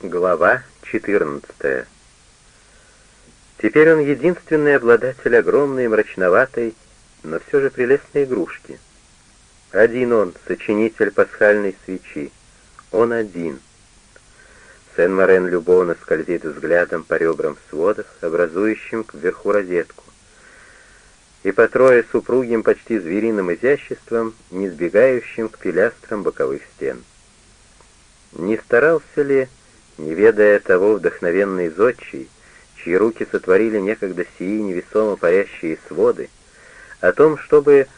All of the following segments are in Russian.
Глава 14 Теперь он единственный обладатель огромной мрачноватой, но все же прелестной игрушки. Один он, сочинитель пасхальной свечи. Он один. Сен-Морен любовно скользит взглядом по ребрам сводов, образующим кверху розетку. И по трое супругим почти звериным изяществом, не сбегающим к пилястрам боковых стен. Не старался ли, не ведая того вдохновенный зодчий, чьи руки сотворили некогда сии невесомо парящие своды, о том, чтобы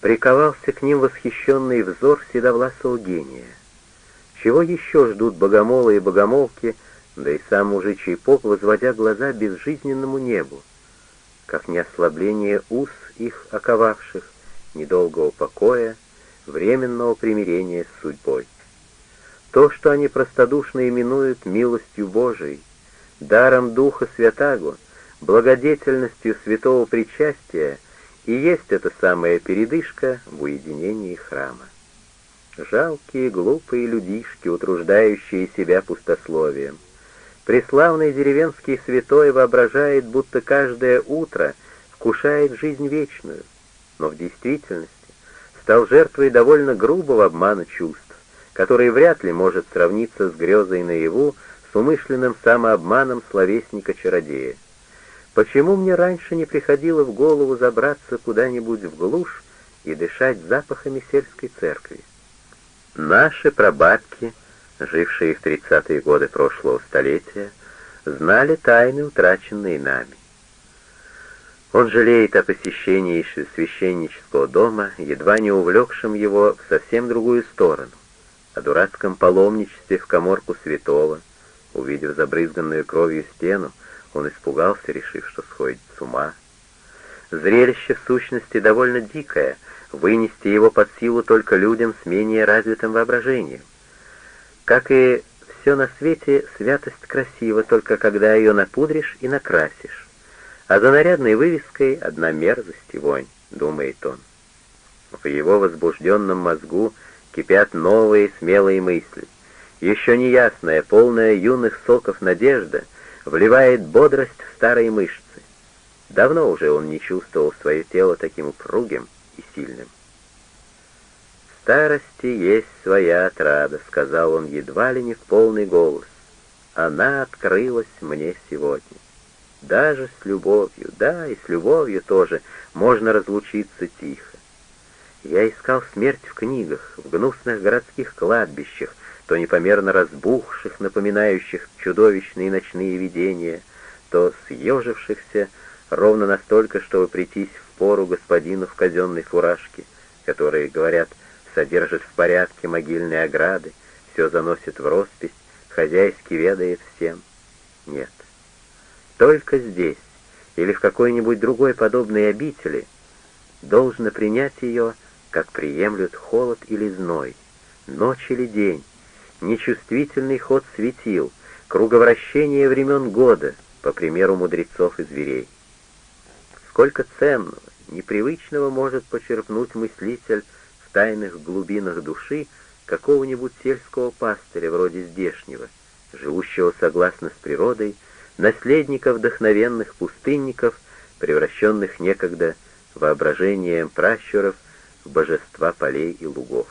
приковался к ним восхищенный взор седовласого гения. Чего еще ждут богомолы и богомолки, да и сам мужичий поп, возводя глаза безжизненному небу, как не ослабление уз их оковавших, недолгого покоя, временного примирения с судьбой. То, что они простодушно именуют милостью Божией, даром Духа Святаго, благодетельностью святого причастия, и есть эта самая передышка в уединении храма. Жалкие, глупые людишки, утруждающие себя пустословием. Преславный деревенский святой воображает, будто каждое утро вкушает жизнь вечную, но в действительности стал жертвой довольно грубого обмана чувств, который вряд ли может сравниться с грезой наяву, с умышленным самообманом словесника-чародея. Почему мне раньше не приходило в голову забраться куда-нибудь в глушь и дышать запахами сельской церкви? Наши прабабки, жившие в тридцатые годы прошлого столетия, знали тайны, утраченные нами. Он жалеет о посещении священнического дома, едва не увлекшем его в совсем другую сторону, о дурацком паломничестве в коморку святого, Увидев забрызганную кровью стену, он испугался, решив, что сходит с ума. Зрелище в сущности довольно дикое, вынести его под силу только людям с менее развитым воображением. Как и все на свете, святость красива, только когда ее напудришь и накрасишь. А за нарядной вывеской одна мерзость и вонь, думает он. В его возбужденном мозгу кипят новые смелые мысли. Еще неясная, полная юных соков надежда вливает бодрость в старые мышцы. Давно уже он не чувствовал свое тело таким упругим и сильным. «В старости есть своя отрада», — сказал он едва ли не в полный голос. «Она открылась мне сегодня. Даже с любовью, да, и с любовью тоже можно разлучиться тихо. Я искал смерть в книгах, в гнусных городских кладбищах, то непомерно разбухших, напоминающих чудовищные ночные видения, то съежившихся ровно настолько, чтобы прийтись в пору господину в казенной фуражке, которые, говорят, содержит в порядке могильные ограды, все заносит в роспись, хозяйски ведает всем. Нет. Только здесь или в какой-нибудь другой подобной обители должно принять ее, как приемлют холод или зной, ночь или день, нечувствительный ход светил, круговращение времен года, по примеру мудрецов и зверей. Сколько ценного, непривычного может почерпнуть мыслитель в тайных глубинах души какого-нибудь сельского пастыря вроде здешнего, живущего согласно с природой, наследника вдохновенных пустынников, превращенных некогда воображением пращуров в божества полей и лугов.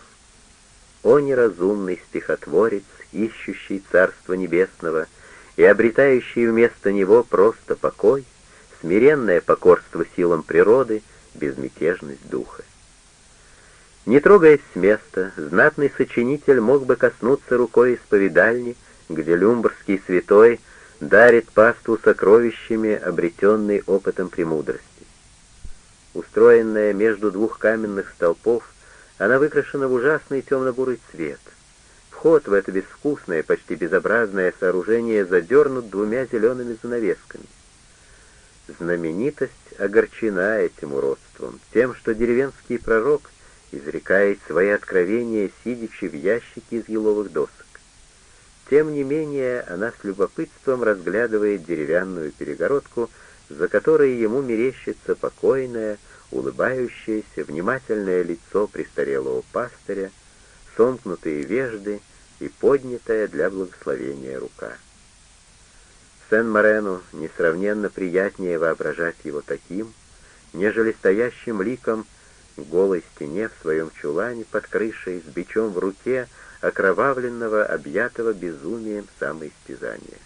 О неразумный стихотворец, ищущий Царство Небесного и обретающий вместо него просто покой, смиренное покорство силам природы, безмятежность духа. Не трогаясь с места, знатный сочинитель мог бы коснуться рукой исповедальни, где люмбрский святой дарит паству сокровищами, обретенной опытом премудрости. Устроенная между двух каменных столпов, она выкрашена в ужасный темно-бурый цвет. Вход в это безвкусное, почти безобразное сооружение задернут двумя зелеными занавесками. Знаменитость огорчена этим уродством, тем, что деревенский пророк изрекает свои откровения, сидячи в ящике из еловых досок. Тем не менее, она с любопытством разглядывает деревянную перегородку, за которой ему мерещится покойная, улыбающееся, внимательное лицо престарелого пастыря, сомкнутые вежды и поднятая для благословения рука. Сен-Морену несравненно приятнее воображать его таким, нежели стоящим ликом в голой стене в своем чулане под крышей с бичом в руке, окровавленного, объятого безумием самоистязания.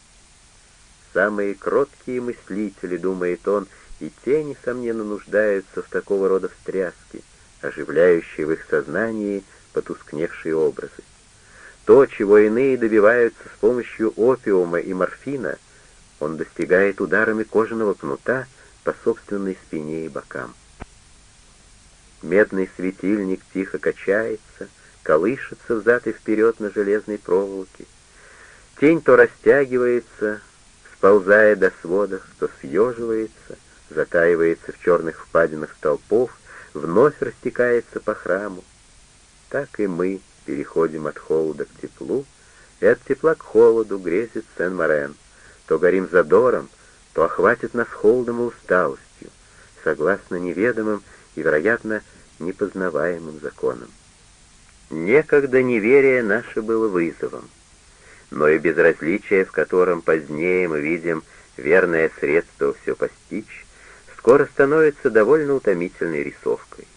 Самые кроткие мыслители, думает он, и те, несомненно, нуждаются в такого рода встряске, оживляющей в их сознании потускневшие образы. То, чего иные добиваются с помощью опиума и морфина, он достигает ударами кожаного кнута по собственной спине и бокам. Медный светильник тихо качается, колышется взад и вперед на железной проволоке. Тень то растягивается, сползая до сводов, то съеживается, затаивается в черных впадинах столпов, вновь растекается по храму. Так и мы переходим от холода к теплу, и от тепла к холоду грезит Сен-Морен. То горим задором, то охватит нас холодом и усталостью, согласно неведомым и, вероятно, непознаваемым законам. Некогда неверие наше было вызовом, но и безразличие, в котором позднее мы видим верное средство все постичь, скоро становится довольно утомительной рисовкой.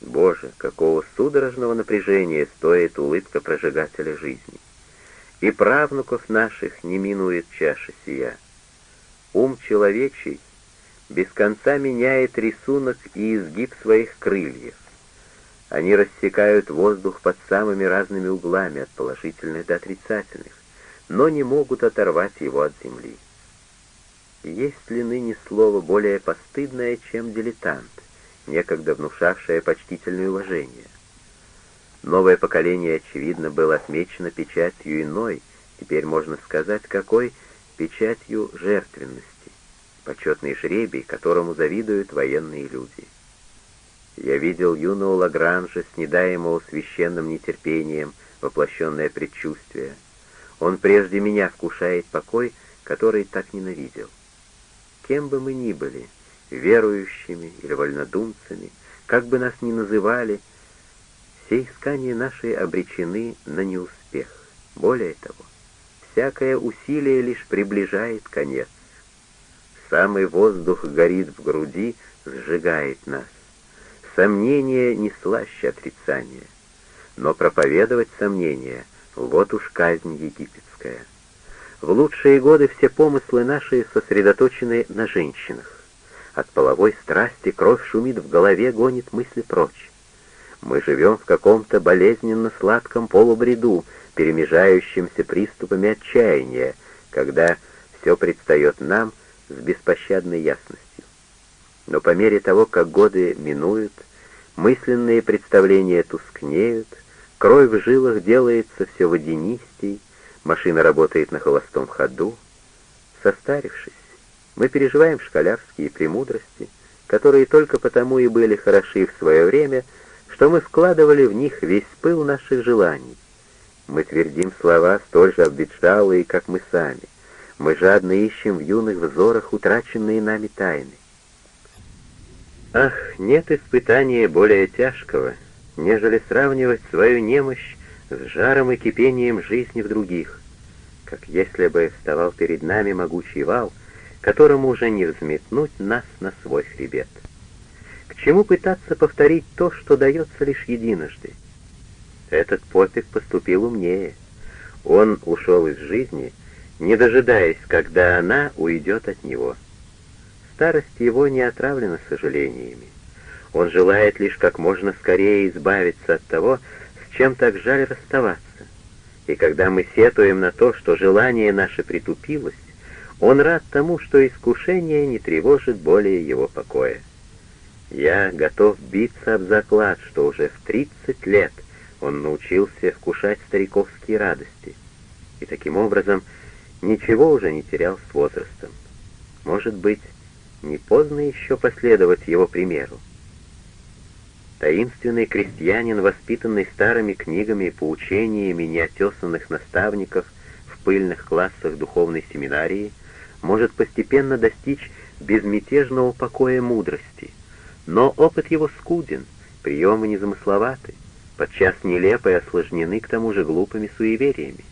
Боже, какого судорожного напряжения стоит улыбка прожигателя жизни! И правнуков наших не минует чаша сия. Ум человечий без конца меняет рисунок и изгиб своих крыльев. Они рассекают воздух под самыми разными углами, от положительных до отрицательных, но не могут оторвать его от земли. Есть ли ныне слово более постыдное, чем дилетант, некогда внушавшее почтительное уважение? Новое поколение, очевидно, было отмечено печатью иной, теперь можно сказать, какой печатью жертвенности почетный жребий, которому завидуют военные люди. Я видел юного Лагранжа, снедаемого священным нетерпением, воплощенное предчувствие. Он прежде меня вкушает покой, который так ненавидел. Кем бы мы ни были, верующими или вольнодумцами, как бы нас ни называли, все искания наши обречены на неуспех. Более того, всякое усилие лишь приближает конец. Самый воздух горит в груди, сжигает нас. Сомнение не слаще отрицания. Но проповедовать сомнения — вот уж казнь египетская. В лучшие годы все помыслы наши сосредоточены на женщинах. От половой страсти кровь шумит в голове, гонит мысли прочь. Мы живем в каком-то болезненно-сладком полубреду, перемежающимся приступами отчаяния, когда все предстает нам — с беспощадной ясностью. Но по мере того, как годы минуют, мысленные представления тускнеют, кровь в жилах делается все водянистей, машина работает на холостом ходу. Состарившись, мы переживаем школярские премудрости, которые только потому и были хороши в свое время, что мы вкладывали в них весь пыл наших желаний. Мы твердим слова столь же обветшалые, как мы сами. Мы жадно ищем в юных взорах утраченные нами тайны. Ах, нет испытания более тяжкого, нежели сравнивать свою немощь с жаром и кипением жизни в других, как если бы вставал перед нами могучий вал, которому уже не взметнуть нас на свой хребет. К чему пытаться повторить то, что дается лишь единожды? Этот попик поступил умнее. Он ушел из жизни — не дожидаясь, когда она уйдет от него. Старость его не отравлена сожалениями. Он желает лишь как можно скорее избавиться от того, с чем так жаль расставаться. И когда мы сетуем на то, что желание наше притупилось, он рад тому, что искушение не тревожит более его покоя. Я готов биться об заклад, что уже в тридцать лет он научился вкушать стариковские радости. И таким образом ничего уже не терял с возрастом. Может быть, не поздно еще последовать его примеру. Таинственный крестьянин, воспитанный старыми книгами и поучениями неотесанных наставников в пыльных классах духовной семинарии, может постепенно достичь безмятежного покоя мудрости, но опыт его скуден, приемы незамысловаты, подчас нелепо и осложнены к тому же глупыми суевериями.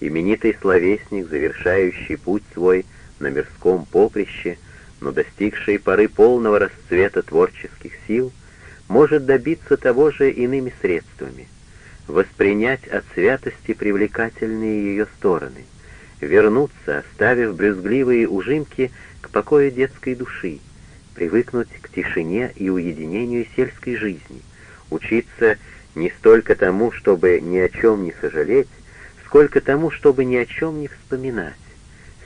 Именитый словесник, завершающий путь свой на мирском поприще, но достигший поры полного расцвета творческих сил, может добиться того же иными средствами, воспринять от святости привлекательные ее стороны, вернуться, оставив брюзгливые ужимки к покою детской души, привыкнуть к тишине и уединению сельской жизни, учиться не столько тому, чтобы ни о чем не сожалеть, сколько тому, чтобы ни о чем не вспоминать,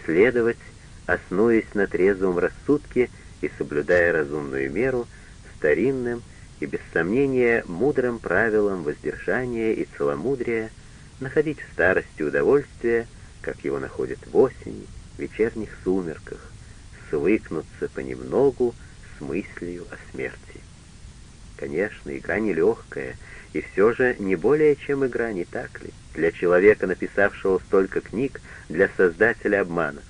следовать, основываясь на трезвом рассудке и соблюдая разумную меру, старинным и, без сомнения, мудрым правилам воздержания и целомудрия, находить в старости удовольствие, как его находят в осени, в вечерних сумерках, свыкнуться понемногу с мыслью о смерти. Конечно, игра нелегкая, и все же не более чем игра, не так ли, для человека, написавшего столько книг, для создателя обманов.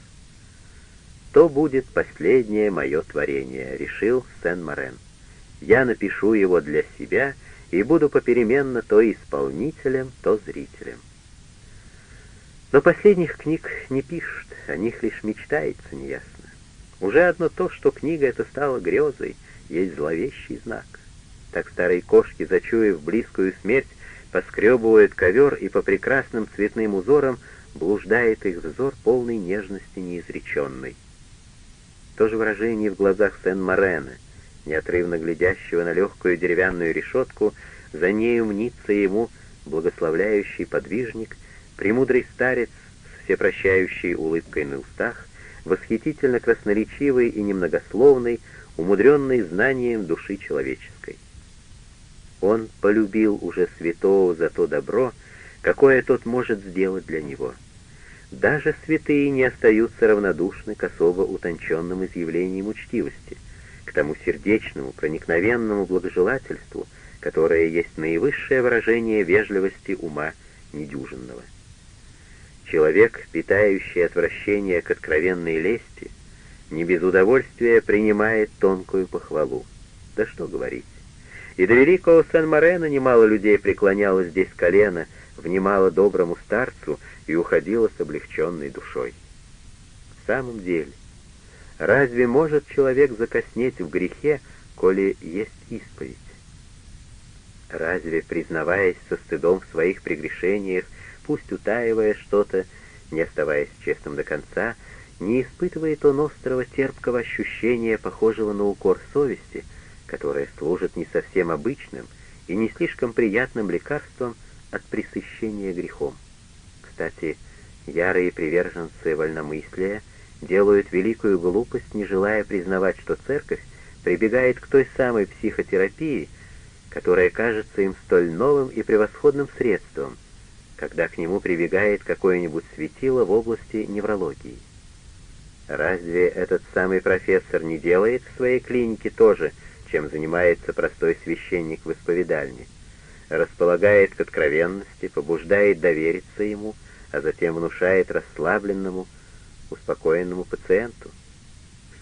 То будет последнее мое творение, решил Сен-Морен. Я напишу его для себя и буду попеременно то исполнителем, то зрителем. Но последних книг не пишет, о них лишь мечтается неясно. Уже одно то, что книга эта стала грезой, есть зловещий знак. Так старые кошки, зачуяв близкую смерть, поскребывают ковер и по прекрасным цветным узорам блуждает их взор полной нежности неизреченной. То же выражение в глазах Сен-Морена — неотрывно глядящего на легкую деревянную решетку, за нею мнится ему благословляющий подвижник, премудрый старец с всепрощающей улыбкой на устах, восхитительно красноречивый и немногословный, умудренный знанием души человеческой. Он полюбил уже святого за то добро, какое тот может сделать для него. Даже святые не остаются равнодушны к особо утонченным изъявлениям учтивости — к тому сердечному, проникновенному благожелательству, которое есть наивысшее выражение вежливости ума недюжинного. Человек, питающий отвращение к откровенной лести, не без удовольствия принимает тонкую похвалу. Да что говорить. И до великого Сан-Морена немало людей преклоняло здесь колено, внимало доброму старцу и уходило с облегченной душой. В самом деле, Разве может человек закоснеть в грехе, коли есть исповедь? Разве, признаваясь со стыдом в своих прегрешениях, пусть утаивая что-то, не оставаясь честным до конца, не испытывает он острого терпкого ощущения, похожего на укор совести, которое служит не совсем обычным и не слишком приятным лекарством от пресыщения грехом. Кстати, ярые приверженцы вольномыслия — делают великую глупость, не желая признавать, что церковь прибегает к той самой психотерапии, которая кажется им столь новым и превосходным средством, когда к нему прибегает какое-нибудь светило в области неврологии. Разве этот самый профессор не делает в своей клинике то же, чем занимается простой священник в исповедальне? Располагает к откровенности, побуждает довериться ему, а затем внушает расслабленному, успокоенному пациенту.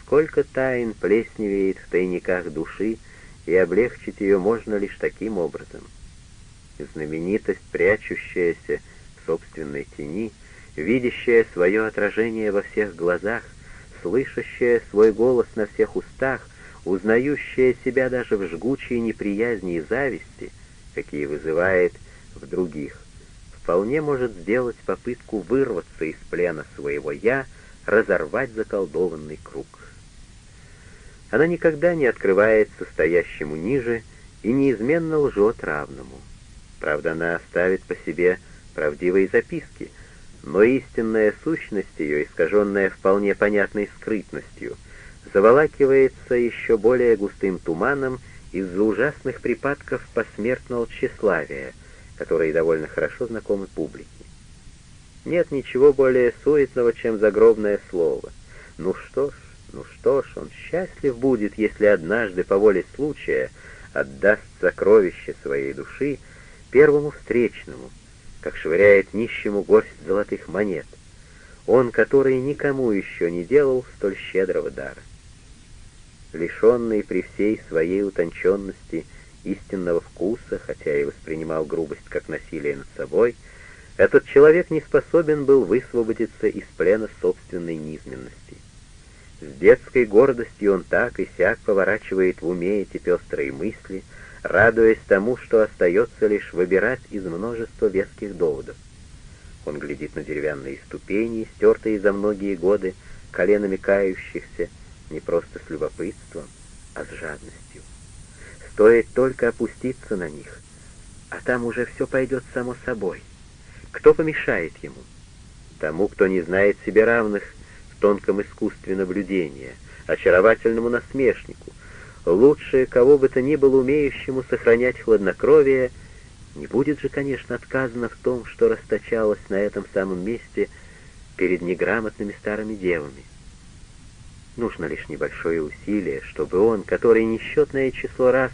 Сколько тайн плесневеет в тайниках души, и облегчить ее можно лишь таким образом. Знаменитость, прячущаяся в собственной тени, видящая свое отражение во всех глазах, слышащая свой голос на всех устах, узнающая себя даже в жгучей неприязни и зависти, какие вызывает в других, вполне может сделать попытку вырваться из плена своего «я», разорвать заколдованный круг. Она никогда не открывается стоящему ниже и неизменно лжет равному. Правда, она оставит по себе правдивые записки, но истинная сущность ее, искаженная вполне понятной скрытностью, заволакивается еще более густым туманом из-за ужасных припадков посмертного тщеславия, которые довольно хорошо знакомы публике. Нет ничего более суетного, чем загробное слово. Ну что ж, ну что ж, он счастлив будет, если однажды по воле случая отдаст сокровище своей души первому встречному, как швыряет нищему горсть золотых монет, он, который никому еще не делал столь щедрого дара. Лишенный при всей своей утонченности истинного вкуса, хотя и воспринимал грубость как насилие над собой, этот человек не способен был высвободиться из плена собственной низменности. С детской гордостью он так и сяк поворачивает в уме эти пестрые мысли, радуясь тому, что остается лишь выбирать из множества веских доводов. Он глядит на деревянные ступени, стертые за многие годы, коленами кающихся, не просто с любопытством, а с жадностью. Стоит только опуститься на них, а там уже все пойдет само собой. Кто помешает ему? Тому, кто не знает себе равных в тонком искусстве наблюдения, очаровательному насмешнику, лучше кого бы то ни было умеющему сохранять хладнокровие, не будет же, конечно, отказано в том, что расточалось на этом самом месте перед неграмотными старыми девами. Нужно лишь небольшое усилие, чтобы он, который несчетное число раз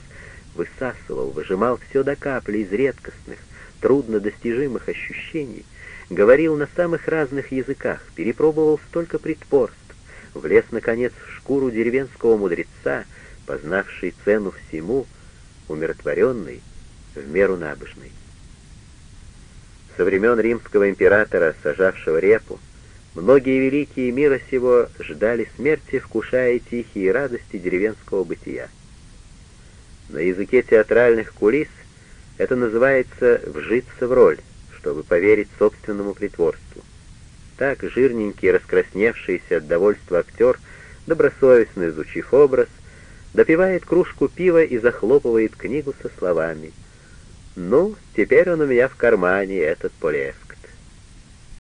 высасывал, выжимал все до капли из редкостных, труднодостижимых ощущений, говорил на самых разных языках, перепробовал столько предпорств, влез, наконец, в шкуру деревенского мудреца, познавший цену всему, умиротворенный, в меру набожный. Со времен римского императора, сажавшего репу, многие великие мира сего ждали смерти, вкушая тихие радости деревенского бытия. На языке театральных кулис это называется «вжиться в роль», чтобы поверить собственному притворству. Так жирненький, раскрасневшийся от довольства актер, добросовестно изучив образ, допивает кружку пива и захлопывает книгу со словами «Ну, теперь он у меня в кармане, этот Полевский».